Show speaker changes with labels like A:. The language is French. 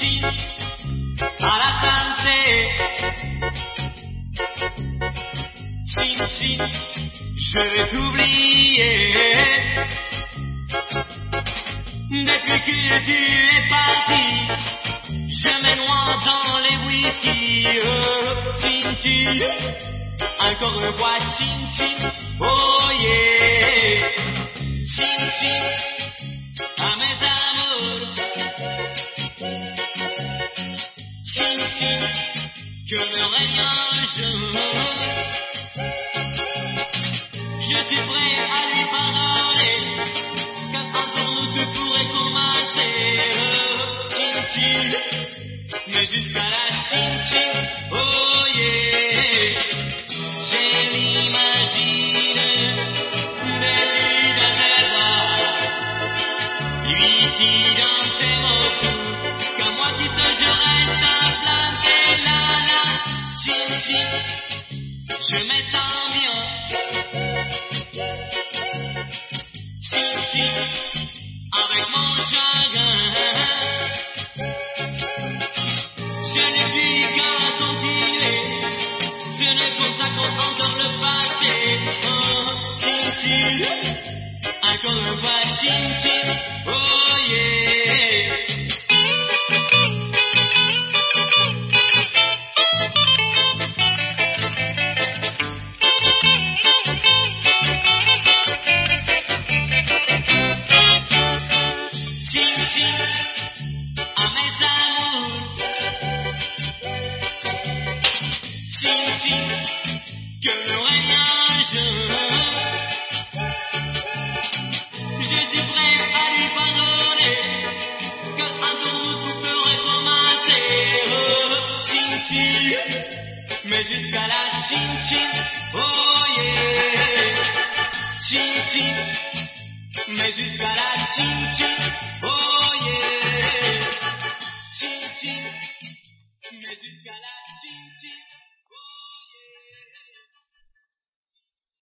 A: ici para danser. Chin je vais t'oublier. Depuis que tu es parti, je me dans les whisky. Oh, chin chin, encore une fois chin chin. Oh. Que me règne un Je me sens bien. Chin, avec mon chagrin. Je n'ai plus qu'à continuer. Ça qu'on entend le fois chin chin. Chin, mais